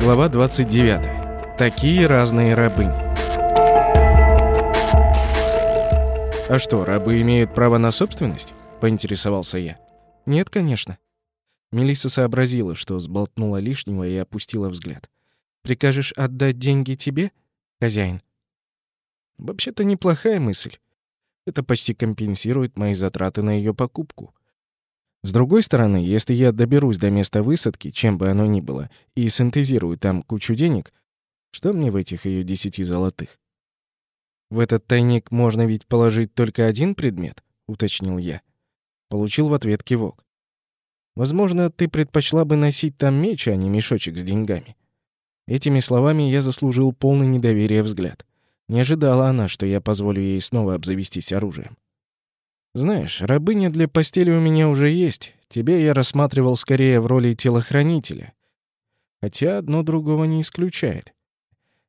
Глава 29. Такие разные рабыни. А что, рабы имеют право на собственность? поинтересовался я. Нет, конечно. Мелисса сообразила, что сболтнула лишнего и опустила взгляд. Прикажешь отдать деньги тебе, хозяин? Вообще-то неплохая мысль. Это почти компенсирует мои затраты на ее покупку. С другой стороны, если я доберусь до места высадки, чем бы оно ни было, и синтезирую там кучу денег, что мне в этих ее десяти золотых? В этот тайник можно ведь положить только один предмет, уточнил я. Получил в ответ кивок. Возможно, ты предпочла бы носить там меч, а не мешочек с деньгами. Этими словами я заслужил полный недоверие взгляд. Не ожидала она, что я позволю ей снова обзавестись оружием. Знаешь, рабыня для постели у меня уже есть. Тебя я рассматривал скорее в роли телохранителя. Хотя одно другого не исключает.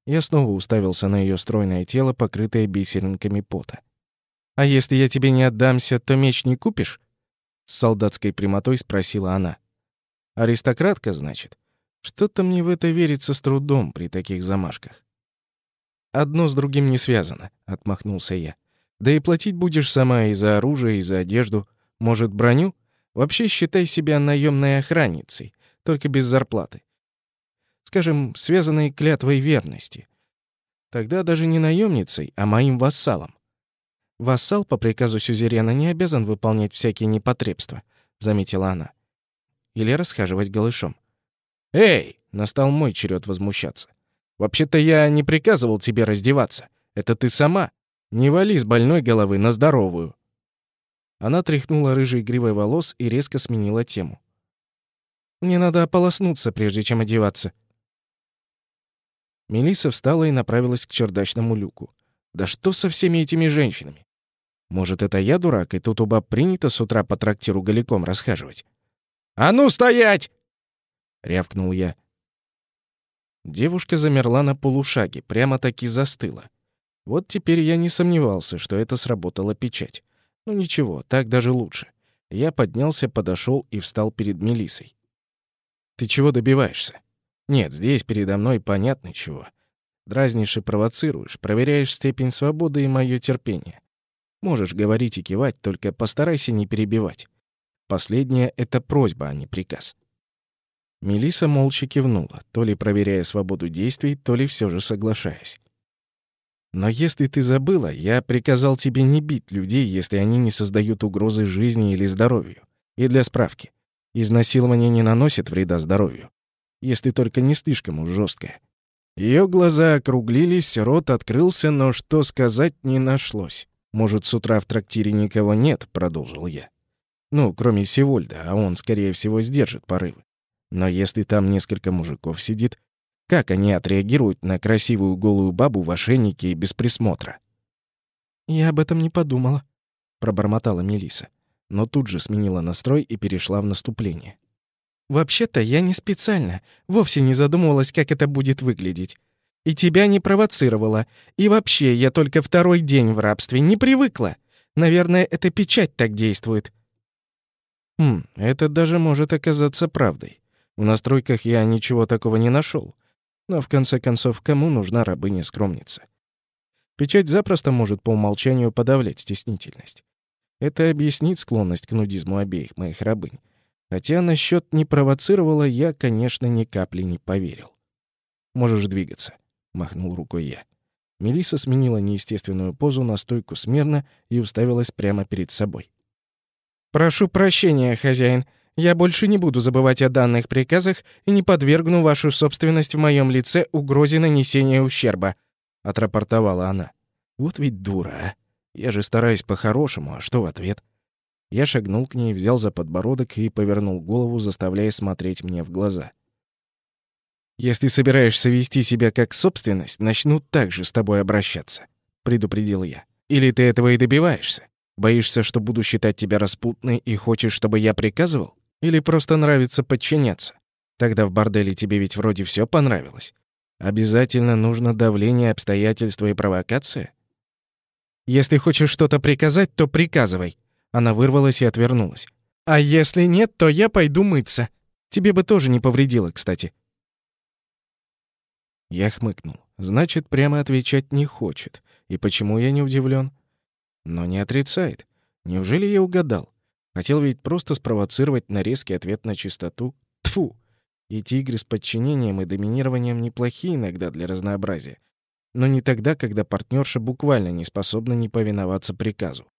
Я снова уставился на ее стройное тело, покрытое бисеринками пота. «А если я тебе не отдамся, то меч не купишь?» С солдатской прямотой спросила она. «Аристократка, значит? Что-то мне в это верится с трудом при таких замашках». «Одно с другим не связано», — отмахнулся я. «Да и платить будешь сама и за оружие, и за одежду. Может, броню? Вообще считай себя наемной охранницей, только без зарплаты. Скажем, связанной клятвой верности. Тогда даже не наемницей, а моим вассалом. Вассал по приказу сюзерена не обязан выполнять всякие непотребства, заметила она. Или расхаживать голышом. Эй, настал мой черед возмущаться. Вообще-то я не приказывал тебе раздеваться. Это ты сама. Не вали с больной головы на здоровую. Она тряхнула рыжей гривой волос и резко сменила тему. Мне надо ополоснуться, прежде чем одеваться. Мелисса встала и направилась к чердачному люку. Да что со всеми этими женщинами? Может, это я дурак, и тут у баб принято с утра по трактиру голиком расхаживать? «А ну, стоять!» — рявкнул я. Девушка замерла на полушаге, прямо-таки застыла. Вот теперь я не сомневался, что это сработала печать. Ну ничего, так даже лучше. Я поднялся, подошел и встал перед Мелисой. «Ты чего добиваешься?» «Нет, здесь передо мной понятно чего. Дразнишь и провоцируешь, проверяешь степень свободы и мое терпение. Можешь говорить и кивать, только постарайся не перебивать. Последнее — это просьба, а не приказ». Мелиса молча кивнула, то ли проверяя свободу действий, то ли все же соглашаясь. «Но если ты забыла, я приказал тебе не бить людей, если они не создают угрозы жизни или здоровью. И для справки, изнасилование не наносит вреда здоровью, если только не слишком уж жесткое». Ее глаза округлились, рот открылся, но что сказать не нашлось. «Может, с утра в трактире никого нет?» — продолжил я. «Ну, кроме Севольда, а он, скорее всего, сдержит порывы. Но если там несколько мужиков сидит, как они отреагируют на красивую голую бабу в ошейнике и без присмотра? «Я об этом не подумала», — пробормотала Мелиса, но тут же сменила настрой и перешла в наступление. «Вообще-то я не специально, вовсе не задумывалась, как это будет выглядеть. И тебя не провоцировала. И вообще, я только второй день в рабстве, не привыкла. Наверное, эта печать так действует». «Хм, это даже может оказаться правдой. В настройках я ничего такого не нашел. Но в конце концов, кому нужна рабыня-скромница? Печать запросто может по умолчанию подавлять стеснительность. Это объяснит склонность к нудизму обеих моих рабынь. Хотя насчет не провоцировала я, конечно, ни капли не поверил. «Можешь двигаться», — махнул рукой я. Мелиса сменила неестественную позу на стойку смирно и уставилась прямо перед собой. «Прошу прощения, хозяин. Я больше не буду забывать о данных приказах и не подвергну вашу собственность в моем лице угрозе нанесения ущерба», — отрапортовала она. «Вот ведь дура, а! Я же стараюсь по-хорошему, а что в ответ?» Я шагнул к ней, взял за подбородок и повернул голову, заставляя смотреть мне в глаза. «Если собираешься вести себя как собственность, начну так же с тобой обращаться», — предупредил я. «Или ты этого и добиваешься? Боишься, что буду считать тебя распутной и хочешь, чтобы я приказывал? Или просто нравится подчиняться? Тогда в борделе тебе ведь вроде все понравилось. Обязательно нужно давление, обстоятельства и провокация? Если хочешь что-то приказать, то приказывай. Она вырвалась и отвернулась. «А если нет, то я пойду мыться. Тебе бы тоже не повредило, кстати». Я хмыкнул. Значит, прямо отвечать не хочет. И почему я не удивлен? Но не отрицает. Неужели я угадал? Хотел ведь просто спровоцировать на резкий ответ на чистоту. Тфу. Эти игры с подчинением и доминированием неплохие иногда для разнообразия. Но не тогда, когда партнерша буквально не способна не повиноваться приказу.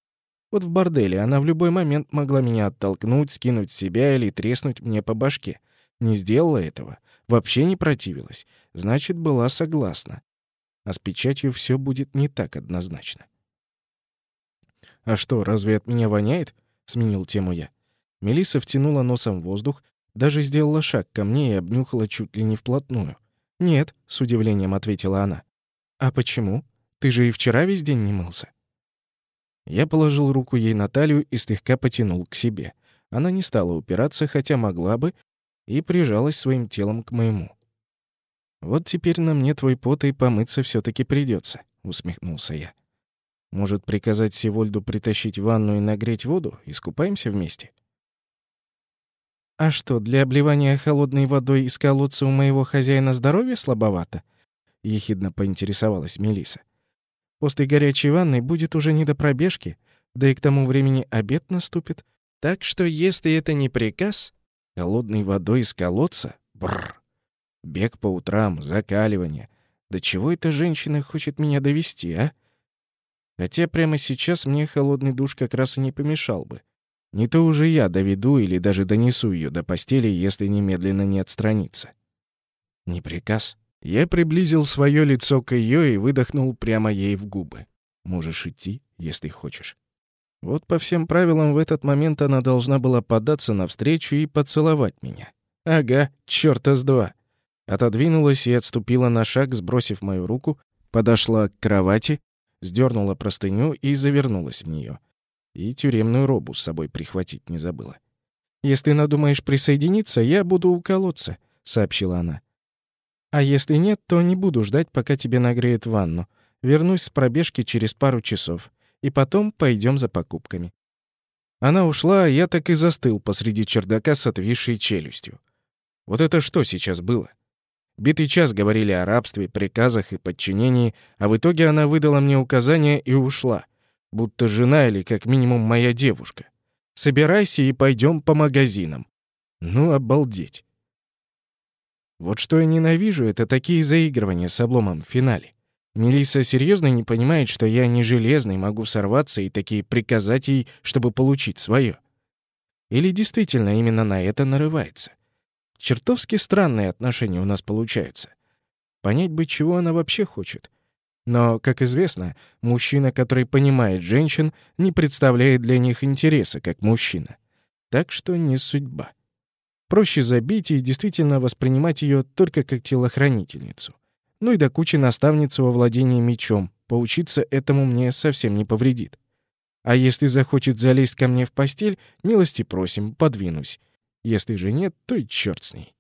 Вот в борделе она в любой момент могла меня оттолкнуть, скинуть себя или треснуть мне по башке. Не сделала этого. Вообще не противилась. Значит, была согласна. А с печатью все будет не так однозначно. «А что, разве от меня воняет?» — сменил тему я. Мелисса втянула носом воздух, даже сделала шаг ко мне и обнюхала чуть ли не вплотную. «Нет», — с удивлением ответила она. «А почему? Ты же и вчера весь день не мылся». Я положил руку ей на талию и слегка потянул к себе. Она не стала упираться, хотя могла бы, и прижалась своим телом к моему. «Вот теперь на мне твой пот и помыться все таки придется, усмехнулся я. «Может, приказать Севольду притащить ванну и нагреть воду? Искупаемся вместе?» «А что, для обливания холодной водой из колодца у моего хозяина здоровье слабовато?» — ехидно поинтересовалась Мелиса. «После горячей ванны будет уже не до пробежки, да и к тому времени обед наступит. Так что, если это не приказ, холодной водой из колодца? Бррр. Бег по утрам, закаливание. До чего эта женщина хочет меня довести, а? Хотя прямо сейчас мне холодный душ как раз и не помешал бы. Не то уже я доведу или даже донесу ее до постели, если немедленно не отстраниться. Не приказ. Я приблизил свое лицо к ее и выдохнул прямо ей в губы. Можешь идти, если хочешь. Вот по всем правилам в этот момент она должна была податься навстречу и поцеловать меня. Ага, чёрта с два. Отодвинулась и отступила на шаг, сбросив мою руку, подошла к кровати, сдернула простыню и завернулась в нее. И тюремную робу с собой прихватить не забыла. «Если надумаешь присоединиться, я буду у колодца», — сообщила она. «А если нет, то не буду ждать, пока тебе нагреет ванну. Вернусь с пробежки через пару часов, и потом пойдем за покупками». Она ушла, а я так и застыл посреди чердака с отвисшей челюстью. Вот это что сейчас было? Битый час говорили о рабстве, приказах и подчинении, а в итоге она выдала мне указания и ушла будто жена или как минимум моя девушка. Собирайся и пойдем по магазинам. Ну, обалдеть. Вот что я ненавижу, это такие заигрывания с обломом в финале. Мелисса серьезно не понимает, что я не железный, могу сорваться и такие приказать ей, чтобы получить свое. Или действительно именно на это нарывается. Чертовски странные отношения у нас получаются. Понять бы, чего она вообще хочет. Но, как известно, мужчина, который понимает женщин, не представляет для них интереса как мужчина. Так что не судьба. Проще забить и действительно воспринимать ее только как телохранительницу. Ну и до кучи наставницу во владении мечом. Поучиться этому мне совсем не повредит. А если захочет залезть ко мне в постель, милости просим, подвинусь. Если же нет, то и черт с ней.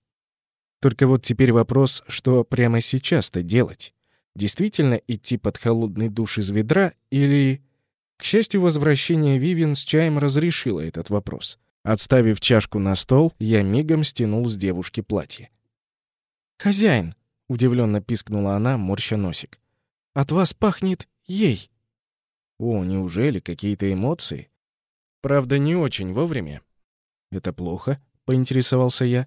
Только вот теперь вопрос, что прямо сейчас-то делать? Действительно идти под холодный душ из ведра или... К счастью, возвращение Вивин с чаем разрешило этот вопрос. Отставив чашку на стол, я мигом стянул с девушки платье. «Хозяин!» — удивленно пискнула она, морща носик. «От вас пахнет ей!» «О, неужели какие-то эмоции?» «Правда, не очень вовремя». «Это плохо?» — поинтересовался я.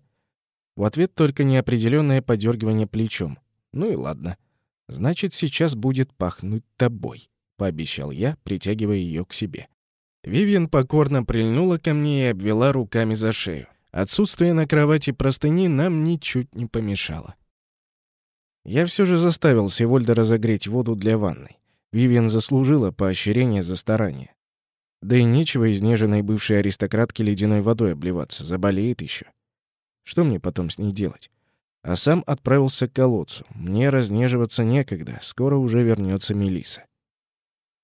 В ответ только неопределённое подергивание плечом. «Ну и ладно». Значит, сейчас будет пахнуть тобой, пообещал я, притягивая ее к себе. Вивиан покорно прильнула ко мне и обвела руками за шею. Отсутствие на кровати простыни нам ничуть не помешало. Я все же заставил Севольда разогреть воду для ванной. Вивиан заслужила поощрение за старание. Да и нечего изнеженной бывшей аристократке ледяной водой обливаться, заболеет еще. Что мне потом с ней делать? а сам отправился к колодцу. Мне разнеживаться некогда, скоро уже вернется Мелиса.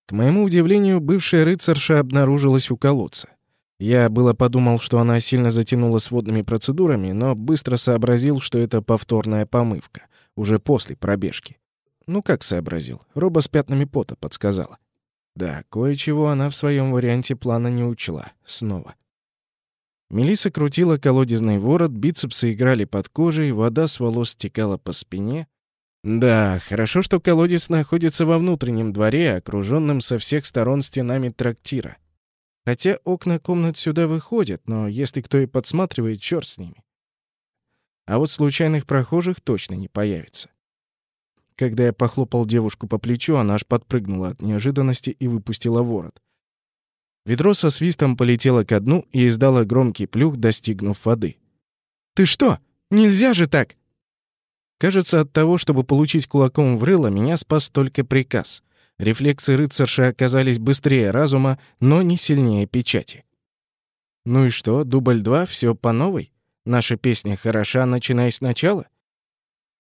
К моему удивлению, бывшая рыцарша обнаружилась у колодца. Я было подумал, что она сильно затянула с водными процедурами, но быстро сообразил, что это повторная помывка, уже после пробежки. Ну как сообразил? Роба с пятнами пота подсказала. Да, кое-чего она в своем варианте плана не учла. Снова. Мелиса крутила колодезный ворот, бицепсы играли под кожей, вода с волос стекала по спине. Да, хорошо, что колодец находится во внутреннем дворе, окруженном со всех сторон стенами трактира. Хотя окна комнат сюда выходят, но если кто и подсматривает, черт с ними. А вот случайных прохожих точно не появится. Когда я похлопал девушку по плечу, она аж подпрыгнула от неожиданности и выпустила ворот. Ведро со свистом полетело ко дну и издало громкий плюх, достигнув воды. «Ты что? Нельзя же так!» Кажется, от того, чтобы получить кулаком в рыло, меня спас только приказ. Рефлексы рыцарши оказались быстрее разума, но не сильнее печати. Ну и что, дубль два, все по новой? Наша песня хороша, начиная сначала?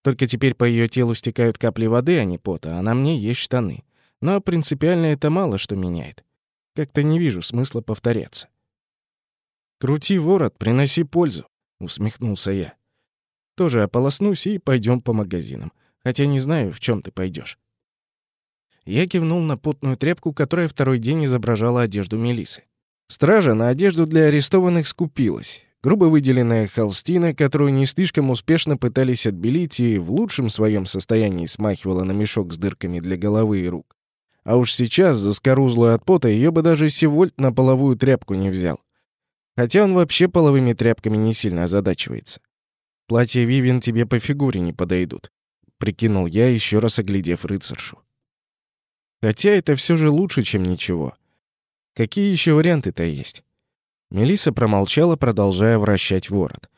Только теперь по ее телу стекают капли воды, а не пота, а на мне есть штаны. Но принципиально это мало что меняет. Как-то не вижу смысла повторяться. «Крути ворот, приноси пользу», — усмехнулся я. «Тоже ополоснусь и пойдем по магазинам. Хотя не знаю, в чем ты пойдешь. Я кивнул на потную тряпку, которая второй день изображала одежду Мелисы. Стража на одежду для арестованных скупилась. Грубо выделенная холстина, которую не слишком успешно пытались отбелить и в лучшем своем состоянии смахивала на мешок с дырками для головы и рук. А уж сейчас, за скорузлую от пота, ее бы даже Севольт на половую тряпку не взял. Хотя он вообще половыми тряпками не сильно озадачивается. Платья Вивен тебе по фигуре не подойдут, прикинул я, еще раз оглядев рыцаршу. Хотя это все же лучше, чем ничего. Какие еще варианты-то есть? Мелиса промолчала, продолжая вращать ворот.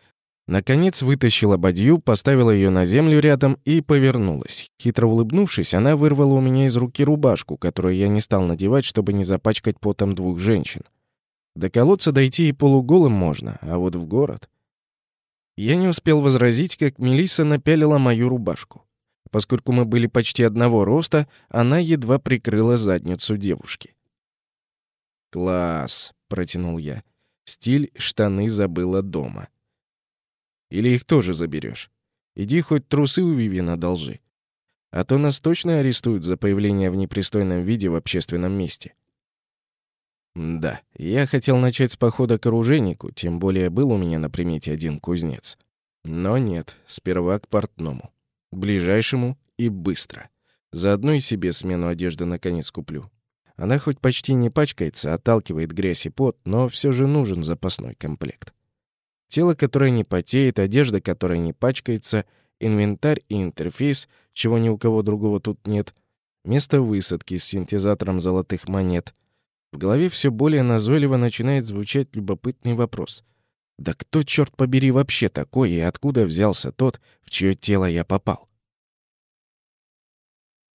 Наконец вытащила бадью, поставила ее на землю рядом и повернулась. Хитро улыбнувшись, она вырвала у меня из руки рубашку, которую я не стал надевать, чтобы не запачкать потом двух женщин. До колодца дойти и полуголым можно, а вот в город... Я не успел возразить, как Мелисса напялила мою рубашку. Поскольку мы были почти одного роста, она едва прикрыла задницу девушки. «Класс!» — протянул я. «Стиль штаны забыла дома». Или их тоже заберешь? Иди хоть трусы у Вивин одолжи. А то нас точно арестуют за появление в непристойном виде в общественном месте. Да, я хотел начать с похода к оружейнику, тем более был у меня на примете один кузнец. Но нет, сперва к портному. Ближайшему и быстро. Заодно и себе смену одежды наконец куплю. Она хоть почти не пачкается, отталкивает грязь и пот, но все же нужен запасной комплект. Тело, которое не потеет, одежда, которая не пачкается, инвентарь и интерфейс, чего ни у кого другого тут нет, место высадки с синтезатором золотых монет. В голове все более назойливо начинает звучать любопытный вопрос. Да кто, черт побери, вообще такой и откуда взялся тот, в чье тело я попал?